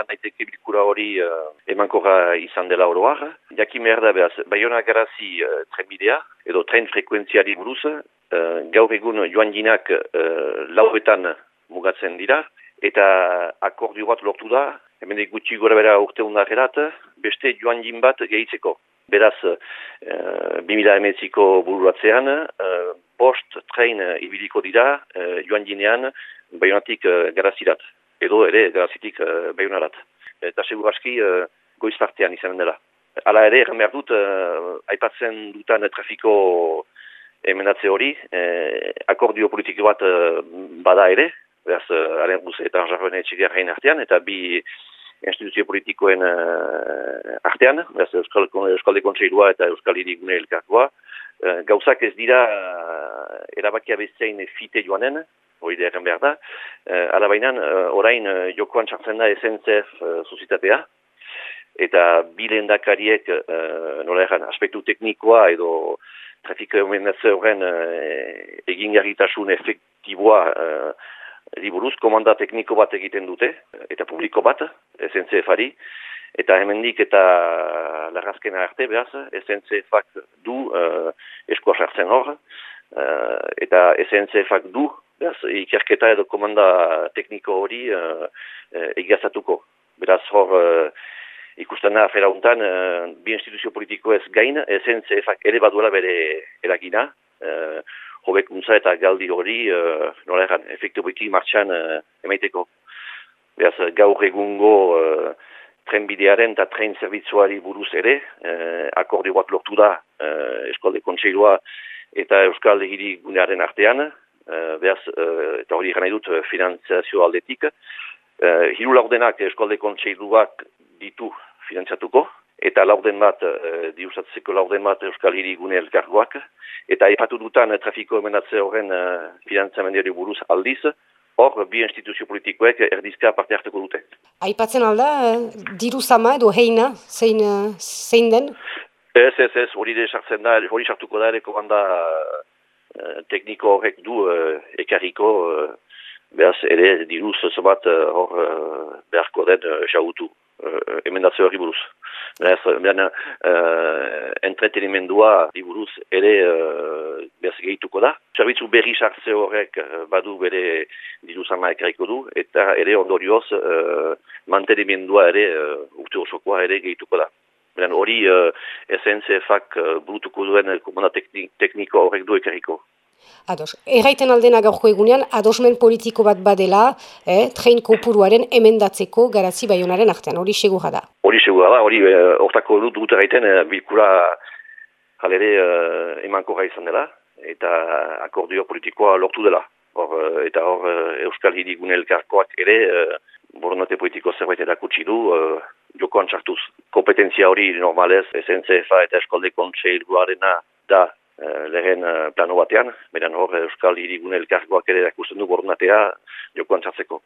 erran daiteke bilkura hori uh, emankorra izan dela oroar. Jakin behar da behaz, Bayona garazi uh, trenbidea, edo tren frekuentziari buruz, uh, gaur egun joan ginak uh, lauetan mugatzen dira, eta akordio bat lortu da, hemen gutxi gora bera urte undarerat, beste joan gin bat gehitzeko. Beraz, uh, 2000 emeziko bururatzean, uh, bost train ibiliko dira uh, joan ginean baionatik uh, garazirat, edo ere garazitik uh, baionarat. Eta segur aski uh, goiz partean izan dela. Hala ere, egin behar dut, uh, aipatzen dutan trafiko emendatze hori, uh, akordio politiko bat uh, bada ere, beraz, uh, alen eta jarroen etxegar artean, eta bi instituzio politikoen uh, artean, beraz, Euskal, Euskal Konseilua eta Euskal Irigune elkarkoa, uh, gauzak ez dira uh, erabakia bezain fite joanen, hori da erren behar da, uh, alabainan, uh, orain uh, jokoan txartzen da SNCF susitatea, eta bilen dakariek, uh, nola erran, aspektu teknikoa edo trafiko emendazio horren uh, egingarritasun efektiboa uh, liburuz komanda tekniko bat egiten dute, eta publiko bat, SNCF-ari, eta hemendik eta larrazkena arte behaz, SNCF-ak du uh, eskoa sartzen hor, uh, eta SNCF-ak du, behaz, ikerketa edo komanda tekniko hori uh, uh, egazatuko. Beraz hor, uh, ikusten da afera untan, uh, bi instituzio politiko ez gain, SNCF-ak ere baduela bere eragina, uh, hobekuntza eta galdi hori uh, nola erran, efektiboiki martxan uh, emaiteko. Beaz, gaur egungo uh, trenbidearen eta tren zerbitzuari buruz ere, uh, akordio bat lortu da uh, Eskolde Kontseilua eta Euskal Hiri gunearen artean, uh, beaz, uh, eta hori gana dut finanziazio aldetik, uh, hiru laudenak Eskolde Kontseiluak ditu finanziatuko, eta laurden bat, e, diusatzeko laurden bat Euskal Hiri gune elkargoak, eta epatu dutan trafiko emendatze horren e, finantzamendiari buruz aldiz, hor bi instituzio politikoek erdizka parte hartuko dute. Aipatzen alda, diru sama edo heina, zein, zein den? Ez, ez, ez, hori sartzen da, hori sartuko da, ere komanda tekniko horrek du ekarriko, behaz ere diruz zobat hor beharko den xautu uh, emendatzeo hori buruz. Beraz, behan, uh, entretenimendua buruz ere uh, behaz gehituko da. Zerbitzu berri sartze horrek uh, badu bere diruzama ekariko du, eta ere ondorioz uh, mantenimendua ere uh, urte osokoa ere gehituko da. Behan, hori uh, SNCF-ak uh, burutuko duen komanda tekniko horrek du ekariko. Ados, erraiten aldena gaurko egunean, adosmen politiko bat badela, eh, train kopuruaren emendatzeko garazi baionaren artean, hori segura da. Hori segura da, hori eh, hortako dut dut erraiten, eh, bilkura jalere eh, emanko izan dela, eta akordio politikoa lortu dela. Hor, eh, eta hor, eh, Euskal Hirigune elkarkoak ere, eh, boronate politiko zerbait erakutsi du, eh. Kompetentzia hori normalez, SNCF-a eta Eskolde Kontseiluarena da Eh, lehen eh, plano batean, beran hor Euskal Hirigune elkargoak ere erakusten du borunatea jokoan txatzeko.